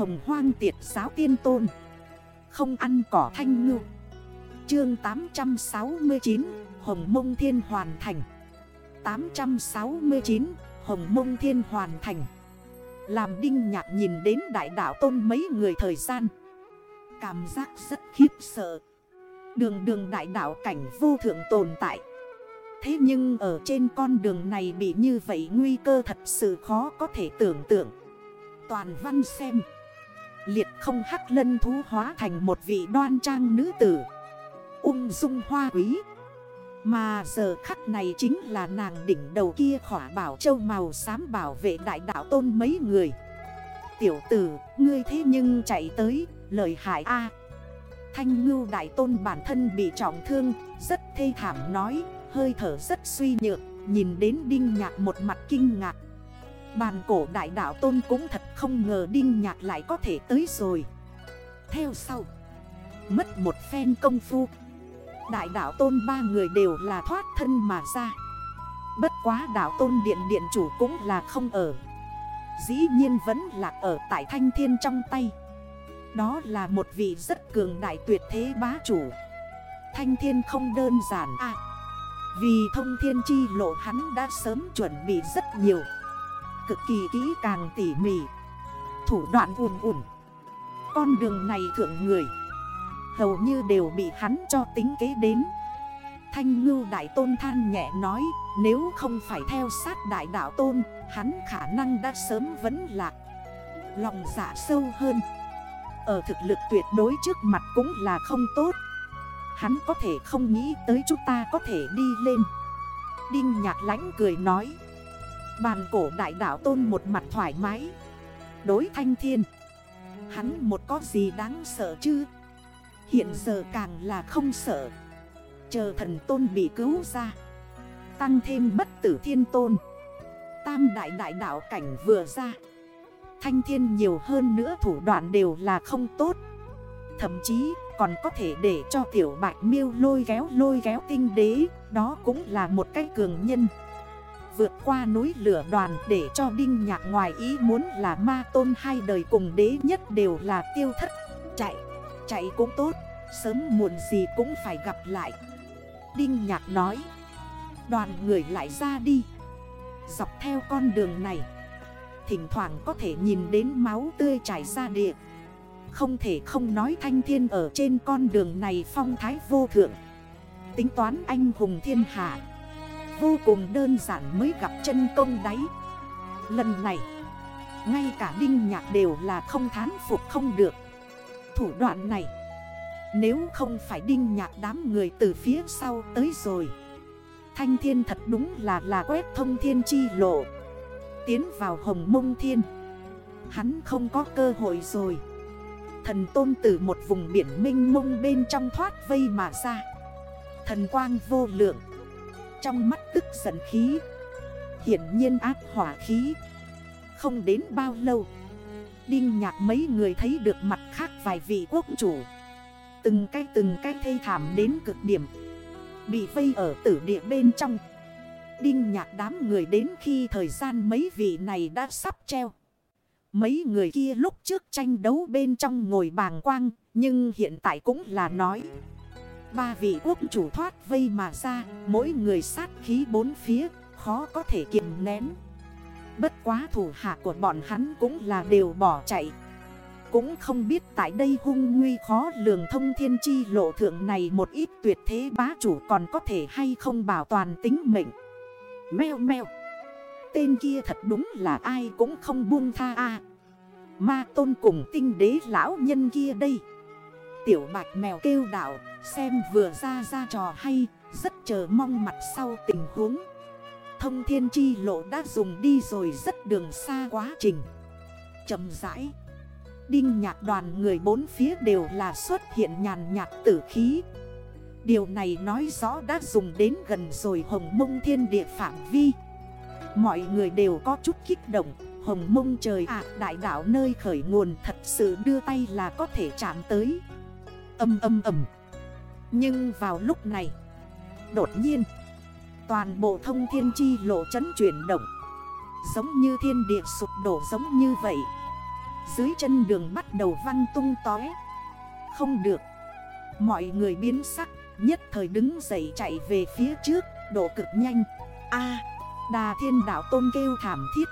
Hồng hoang tiệt giáo tiên tôn. Không ăn cỏ thanh ngư. Chương 869 Hồng mông thiên hoàn thành. 869 Hồng mông thiên hoàn thành. Làm đinh nhạc nhìn đến đại đảo tôn mấy người thời gian. Cảm giác rất khiếp sợ. Đường đường đại đảo cảnh vô thượng tồn tại. Thế nhưng ở trên con đường này bị như vậy nguy cơ thật sự khó có thể tưởng tượng. Toàn văn xem. Liệt không hắc lân thú hóa thành một vị đoan trang nữ tử. Ung dung hoa quý. Mà giờ khắc này chính là nàng đỉnh đầu kia khỏa bảo châu màu xám bảo vệ đại đạo tôn mấy người. Tiểu tử, ngươi thế nhưng chạy tới, lời hại A. Thanh ngưu đại tôn bản thân bị trọng thương, rất thê thảm nói Hơi thở rất suy nhược, nhìn đến đinh nhạc một mặt kinh ngạc. Bàn cổ đại đạo tôn cũng thật không ngờ đinh nhạc lại có thể tới rồi. Theo sau, Mất một phen công phu. Đại đạo tôn ba người đều là thoát thân mà ra. Bất quá đạo tôn điện điện chủ cũng là không ở. Dĩ nhiên vẫn là ở tại thanh thiên trong tay. Đó là một vị rất cường đại tuyệt thế bá chủ. Thanh thiên không đơn giản à. Vì thông thiên chi lộ hắn đã sớm chuẩn bị rất nhiều. Cực kỳ kỹ càng tỉ mỉ. Thủ đoạn ùn ùn. Con đường này thượng người. Hầu như đều bị hắn cho tính kế đến. Thanh ngưu đại tôn than nhẹ nói, Nếu không phải theo sát đại đạo tôn, Hắn khả năng đã sớm vấn lạc. Lòng dạ sâu hơn. Ở thực lực tuyệt đối trước mặt cũng là không tốt. Hắn có thể không nghĩ tới chúng ta có thể đi lên. Đinh nhạc lãnh cười nói Bàn cổ đại đạo tôn một mặt thoải mái. Đối thanh thiên. Hắn một có gì đáng sợ chứ? Hiện giờ càng là không sợ. Chờ thần tôn bị cứu ra. Tăng thêm bất tử thiên tôn. Tam đại đại đạo cảnh vừa ra. Thanh thiên nhiều hơn nữa thủ đoạn đều là không tốt. Thậm chí còn có thể để cho tiểu bạch miêu lôi kéo lôi kéo tinh đế. Đó cũng là một cái cường nhân. Vượt qua núi lửa đoàn để cho đinh nhạc ngoài ý muốn là ma tôn hai đời cùng đế nhất đều là tiêu thất. Chạy, chạy cũng tốt, sớm muộn gì cũng phải gặp lại. Đinh nhạc nói Đoàn người lại ra đi. Dọc theo con đường này Thỉnh thoảng có thể nhìn đến máu tươi chảy ra địa. Không thể không nói thanh thiên ở trên con đường này phong thái vô thượng. Tính toán anh hùng thiên hạ Vô cùng đơn giản mới gặp chân công đáy Lần này, Ngay cả đinh nhạc đều là không thán phục không được. Thủ đoạn này, Nếu không phải đinh nhạc đám người từ phía sau tới rồi, Thanh thiên thật đúng là là quét thông thiên chi lộ. Tiến vào hồng mông thiên, Hắn không có cơ hội rồi. Thần tôn từ một vùng biển minh mông bên trong thoát vây mà ra. Thần quang vô lượng. Trong mắt tức giận khí. Hiển nhiên áp hỏa khí. Không đến bao lâu, Đinh nhạc mấy người thấy được mặt khác vài vị quốc chủ. Từng cái từng cái thây thảm đến cực điểm, Bị vây ở tử địa bên trong. Đinh nhạc đám người đến khi thời gian mấy vị này đã sắp treo. Mấy người kia lúc trước tranh đấu bên trong ngồi bàng quang, Nhưng hiện tại cũng là nói. Ba vị quốc chủ thoát vây mà ra, Mỗi người sát khí bốn phía, Khó có thể kiềm nén Bất quá thủ hạ của bọn hắn cũng là đều bỏ chạy cũng không biết tại đây hung nguy khó lường thông thiên chi lộ thượng này một ít tuyệt thế bá chủ còn có thể hay không bảo toàn tính mệnh. Mèo mèo. Tên kia thật đúng là ai cũng không buông tha a Ma tôn cùng tinh đế lão nhân kia đây. Tiểu bạch mèo kêu đảo xem vừa ra ra trò hay, rất chờ mong mặt sau tình huống. Thông thiên chi lộ đã dùng đi rồi rất đường xa quá trình. chậm rãi. Đinh nhạc đoàn người bốn phía đều là xuất hiện nhàn nhạt tử khí Điều này nói rõ đã dùng đến gần rồi hồng mông thiên địa phạm vi Mọi người đều có chút kích động Hồng mông trời ạ đại đảo nơi khởi nguồn thật sự đưa tay là có thể chạm tới Âm âm âm nhưng vào lúc này, Đột nhiên, Toàn bộ thông thiên chi lộ chấn chuyển động. Giống như thiên địa sụp đổ giống như vậy. Dưới chân đường bắt đầu văng tung tói Không được. Mọi người biến sắc, Nhất thời đứng dậy chạy về phía trước, Độ cực nhanh. A, đà thiên đảo tôn kêu thảm thiết.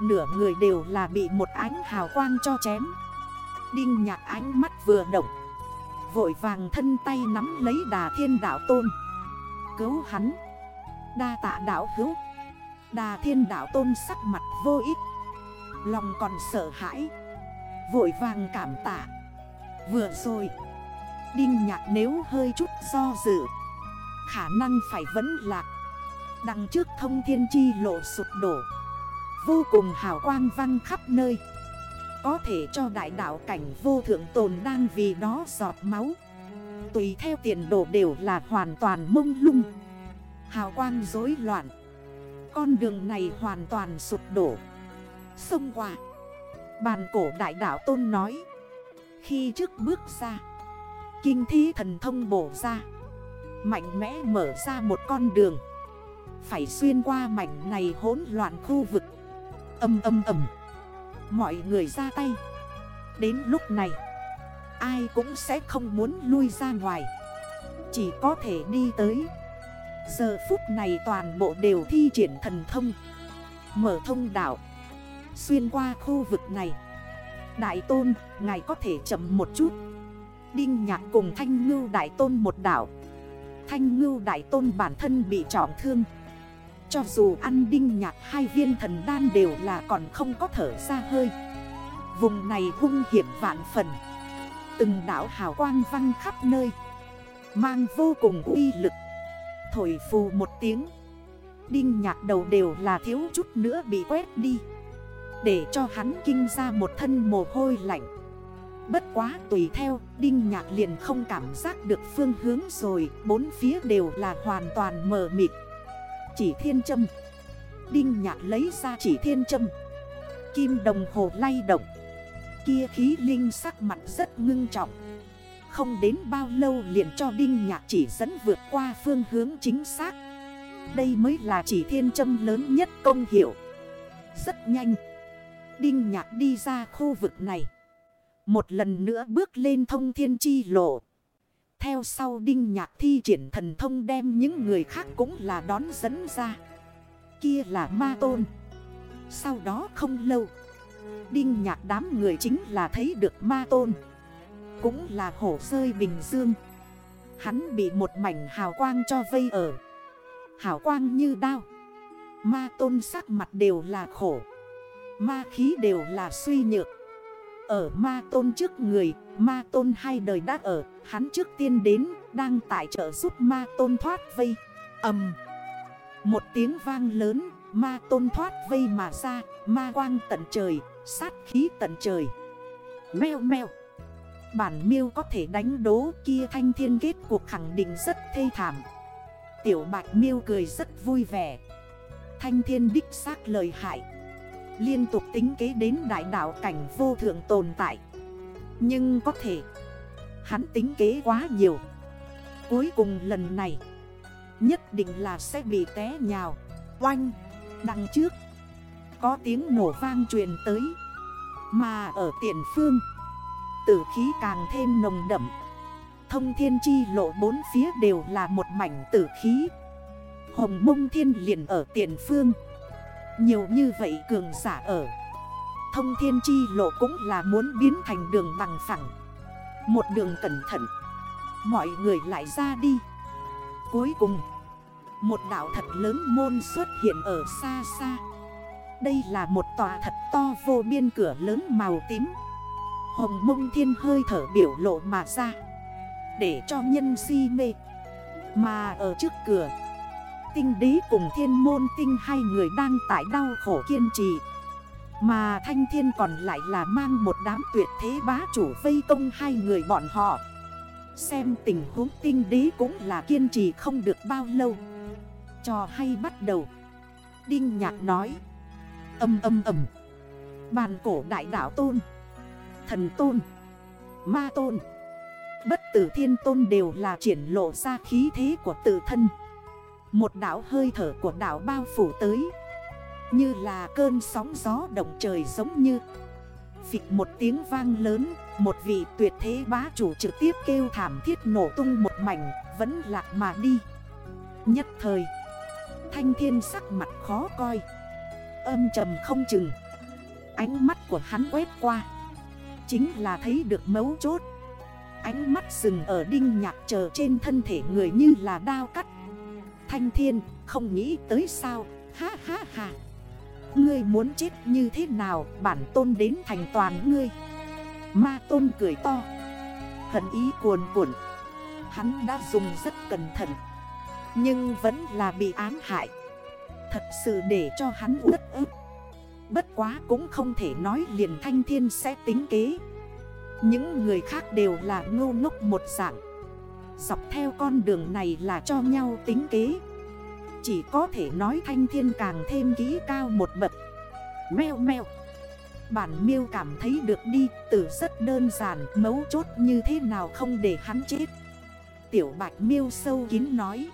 Nửa người đều là bị một ánh hào quang cho chém. Đinh nhạc ánh mắt vừa động. Vội vàng thân tay nắm lấy đà thiên đảo tôn. Cứu hắn. Đa tạ đảo hữu. Đà thiên đảo tôn sắc mặt vô ích. Lòng còn sợ hãi. Vội vàng cảm tạ. Vừa rồi, Đinh nhạc nếu hơi chút do dự, Khả năng phải vẫn lạc. Đằng trước thông thiên chi lộ sụp đổ. Vô cùng hào quang văng khắp nơi. Có thể cho đại đạo cảnh vô thượng tồn đang vì đó giọt máu. Tùy theo tiền đồ đều là hoàn toàn mông lung. Hào quang rối loạn. Con đường này hoàn toàn sụp đổ. Sông qua. Bàn cổ đại đạo tôn nói. Khi trước bước ra, Kinh thí thần thông bổ ra. Mạnh mẽ mở ra một con đường. Phải xuyên qua mảnh này hỗn loạn khu vực. Âm âm âm. Mọi người ra tay. Đến lúc này Ai cũng sẽ không muốn lui ra ngoài. Chỉ có thể đi tới. Giờ phút này toàn bộ đều thi triển thần thông. Mở thông đảo Xuyên qua khu vực này. Đại tôn, ngài có thể chậm một chút. Đinh nhạc cùng thanh ngưu đại tôn một đảo. Thanh ngưu đại tôn bản thân bị trọng thương. Cho dù ăn đinh nhạt hai viên thần đan đều là còn không có thở ra hơi. Vùng này hung hiểm vạn phần. Từng đảo hào quang văng khắp nơi. Mang vô cùng uy lực. Thổi phù một tiếng. Đinh nhạc đầu đều là thiếu chút nữa bị quét đi. Để cho hắn kinh ra một thân mồ hôi lạnh. Bất quá tùy theo, Đinh nhạc liền không cảm giác được phương hướng rồi. Bốn phía đều là hoàn toàn mờ mịt. Chỉ thiên châm Đinh nhạc lấy ra chỉ thiên châm Kim đồng hồ lay động. Kia khí linh sắc mặt rất ngưng trọng. Không đến bao lâu liền cho Đinh nhạc chỉ dẫn vượt qua phương hướng chính xác. Đây mới là chỉ thiên châm lớn nhất công hiệu. Rất nhanh. Đinh nhạc đi ra khu vực này. Một lần nữa bước lên thông thiên chi lộ. Theo sau đinh nhạc thi triển thần thông đem những người khác cũng là đón dẫn ra. Kia là ma tôn. Sau đó không lâu. Đinh nhạc đám người chính là thấy được ma tôn. Cũng là hổ rơi bình dương. Hắn bị một mảnh hào quang cho vây ở. Hào quang như đao. Ma tôn sắc mặt đều là khổ. Ma khí đều là suy nhược. Ở ma tôn trước người, ma tôn hai đời đã ở, hắn trước tiên đến, đang tại trợ giúp ma tôn thoát vây. ầm Một tiếng vang lớn, ma tôn thoát vây mà ra, ma quang tận trời, sát khí tận trời. Mèo mèo. Bản miêu có thể đánh đố kia thanh thiên kết cuộc khẳng định rất thê thảm. Tiểu bạch miêu cười rất vui vẻ. Thanh thiên đích xác lời hại. Liên tục tính kế đến đại đạo cảnh vô thượng tồn tại. Nhưng có thể, Hắn tính kế quá nhiều. Cuối cùng lần này, Nhất định là sẽ bị té nhào. Oanh, Đằng trước, Có tiếng nổ vang truyền tới. Mà ở tiền phương, Tử khí càng thêm nồng đậm. Thông thiên chi lộ bốn phía đều là một mảnh tử khí. Hồng mông thiên liền ở tiền phương nhiều như vậy cường giả ở. Thông thiên chi lộ cũng là muốn biến thành đường bằng phẳng. Một đường cẩn thận. Mọi người lại ra đi. Cuối cùng, Một đảo thật lớn môn xuất hiện ở xa xa. Đây là một tòa thật to vô biên cửa lớn màu tím. Hồng mông thiên hơi thở biểu lộ mà ra. Để cho nhân si mê. Mà ở trước cửa tinh đế cùng thiên môn tinh hai người đang tại đau khổ kiên trì. Mà thanh thiên còn lại là mang một đám tuyệt thế bá chủ vây công hai người bọn họ. Xem tình huống tinh đế cũng là kiên trì không được bao lâu. Trò hay bắt đầu. Đinh nhạc nói. Âm âm âm. Bàn cổ đại đảo tôn. Thần tôn. Ma tôn. Bất tử thiên tôn đều là triển lộ ra khí thế của tự thân một đảo hơi thở của đảo bao phủ tới. Như là cơn sóng gió động trời giống như. Phịch một tiếng vang lớn, Một vị tuyệt thế bá chủ trực tiếp kêu thảm thiết nổ tung một mảnh, Vẫn lạc mà đi. Nhất thời, Thanh thiên sắc mặt khó coi. Âm trầm không chừng. Ánh mắt của hắn quét qua. Chính là thấy được mấu chốt. Ánh mắt dừng ở đinh nhạc chờ trên thân thể người như là đao cắt. Thanh thiên, không nghĩ tới sao? Ha ha ha. Ngươi muốn chết như thế nào? Bản tôn đến thành toàn ngươi. Ma tôn cười to. Hận ý cuồn cuộn. Hắn đã dùng rất cẩn thận. Nhưng vẫn là bị ám hại. Thật sự để cho hắn uất ức. Bất quá cũng không thể nói liền thanh thiên sẽ tính kế. Những người khác đều là ngô ngốc một dạng. Dọc theo con đường này là cho nhau tính kế. Chỉ có thể nói thanh thiên càng thêm ký cao một bậc. Mèo mèo Bản miêu cảm thấy được đi từ rất đơn giản, Mấu chốt như thế nào không để hắn chết. Tiểu bạch miêu sâu kín nói.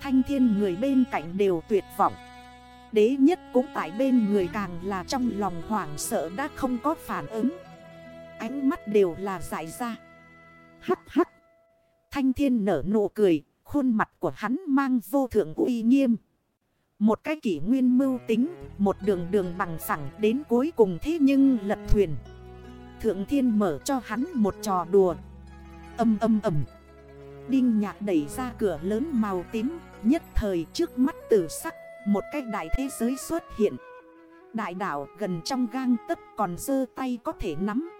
Thanh thiên người bên cạnh đều tuyệt vọng. Đế nhất cũng tại bên người càng là trong lòng hoảng sợ đã không có phản ứng. Ánh mắt đều là giải ra. Hắc hắc. Thanh thiên nở nụ cười, Khuôn mặt của hắn mang vô thượng uy nghiêm. Một cái kỷ nguyên mưu tính, Một đường đường bằng phẳng đến cuối cùng thế nhưng lật thuyền. Thượng thiên mở cho hắn một trò đùa. Âm âm ầm Đinh nhạc đẩy ra cửa lớn màu tím, Nhất thời trước mắt tử sắc, Một cái đại thế giới xuất hiện. Đại đảo gần trong gang tất còn dơ tay có thể nắm